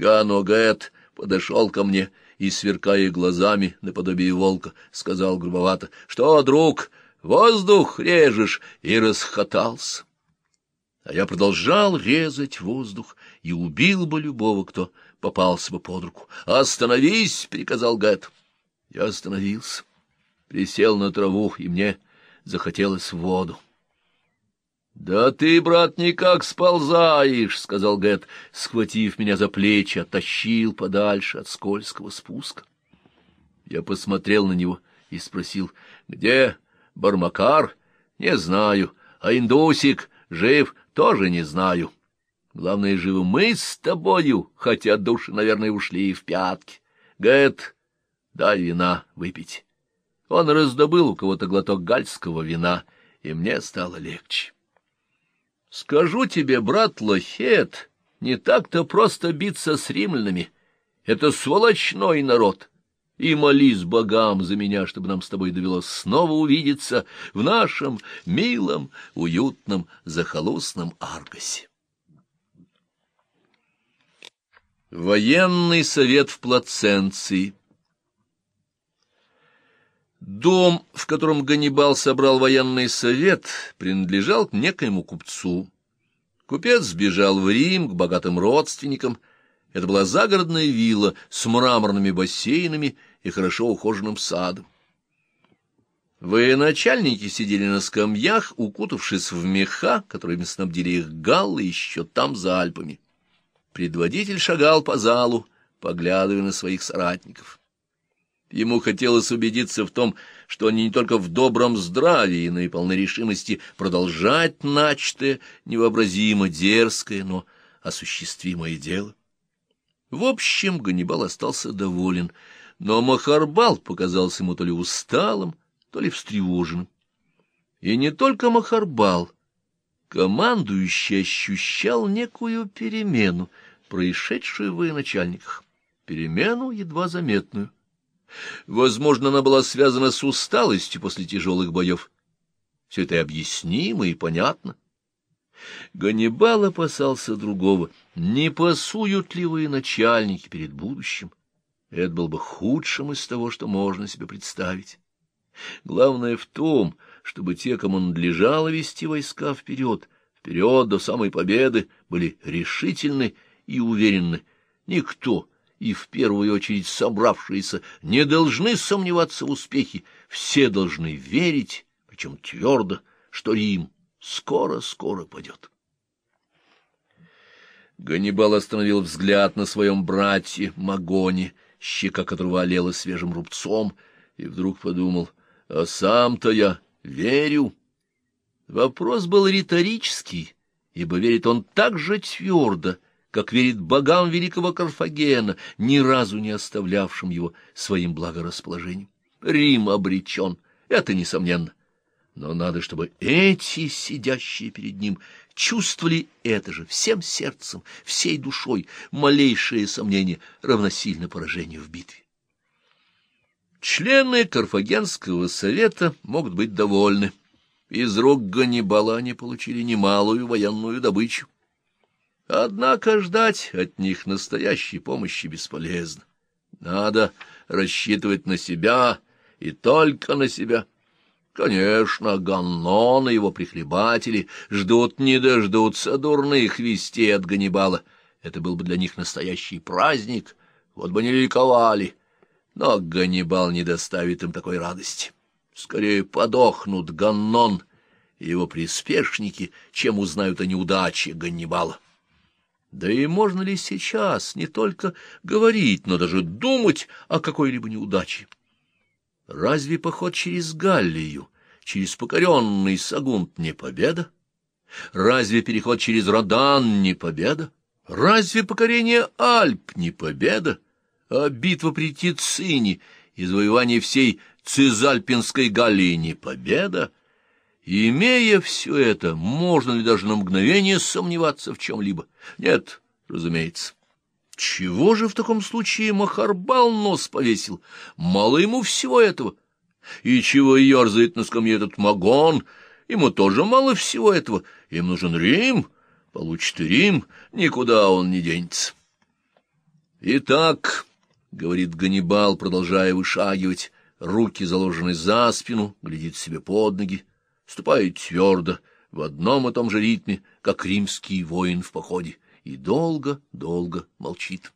Ганогет подошел ко мне и, сверкая глазами наподобие волка, сказал грубовато, — Что, друг, воздух режешь? И расхотался. А я продолжал резать воздух и убил бы любого, кто попался бы под руку. «Остановись!» — приказал Гэт. Я остановился, присел на траву, и мне захотелось в воду. «Да ты, брат, никак сползаешь!» — сказал Гэт, схватив меня за плечи, оттащил подальше от скользкого спуска. Я посмотрел на него и спросил, «Где Бармакар?» «Не знаю. А Индусик жив? Тоже не знаю. Главное, живы мы с тобою, хотя души, наверное, ушли в пятки. Гэт, дай вина выпить». Он раздобыл у кого-то глоток гальского вина, и мне стало легче. Скажу тебе, брат Лохет, не так-то просто биться с римлянами. Это сволочной народ. И молись богам за меня, чтобы нам с тобой довелось снова увидеться в нашем милом, уютном, захолустном Аргосе. Военный совет в Плаценции Дом, в котором Ганнибал собрал военный совет, принадлежал к некоему купцу. Купец сбежал в Рим к богатым родственникам. Это была загородная вилла с мраморными бассейнами и хорошо ухоженным садом. Военачальники сидели на скамьях, укутавшись в меха, которыми снабдили их галлы еще там, за Альпами. Предводитель шагал по залу, поглядывая на своих соратников. Ему хотелось убедиться в том, что они не только в добром здравии, но и полной решимости продолжать начатое, невообразимо дерзкое, но осуществимое дело. В общем, Ганнибал остался доволен, но Махарбал показался ему то ли усталым, то ли встревоженным. И не только Махарбал. Командующий ощущал некую перемену, происшедшую в военачальниках, перемену едва заметную. Возможно, она была связана с усталостью после тяжелых боев. Все это объяснимо и понятно. Ганнибал опасался другого. Не пасуют ли вы начальники перед будущим? Это было бы худшим из того, что можно себе представить. Главное в том, чтобы те, кому надлежало вести войска вперед, вперед до самой победы, были решительны и уверены. Никто и в первую очередь собравшиеся не должны сомневаться в успехе, все должны верить, причем твердо, что Рим скоро-скоро падет. Ганнибал остановил взгляд на своем брате Магоне, щека которого олела свежим рубцом, и вдруг подумал, а сам-то я верю. Вопрос был риторический, ибо верит он так же твердо, как верит богам великого Карфагена, ни разу не оставлявшим его своим благорасположением. Рим обречен, это несомненно. Но надо, чтобы эти, сидящие перед ним, чувствовали это же всем сердцем, всей душой, малейшее сомнение равносильно поражению в битве. Члены Карфагенского совета могут быть довольны. Из рук Ганнибала они получили немалую военную добычу. Однако ждать от них настоящей помощи бесполезно. Надо рассчитывать на себя и только на себя. Конечно, Ганнон и его прихлебатели ждут не дождутся дурных вестей от Ганнибала. Это был бы для них настоящий праздник, вот бы не ликовали. Но Ганнибал не доставит им такой радости. Скорее подохнут Ганнон и его приспешники, чем узнают о неудаче Ганнибала. Да и можно ли сейчас не только говорить, но даже думать о какой-либо неудаче? Разве поход через Галлию, через покоренный Сагунт не победа? Разве переход через Родан не победа? Разве покорение Альп не победа? А битва при Тицине и завоевание всей Цизальпинской Галлии не победа? Имея все это, можно ли даже на мгновение сомневаться в чем-либо? Нет, разумеется. Чего же в таком случае Махарбал нос повесил? Мало ему всего этого. И чего ерзает на скамье этот Магон? Ему тоже мало всего этого. Им нужен Рим. Получит и Рим, никуда он не денется. Итак, — говорит Ганнибал, продолжая вышагивать, руки заложены за спину, глядит себе под ноги, ступает твердо, в одном и том же ритме, как римский воин в походе, и долго-долго молчит.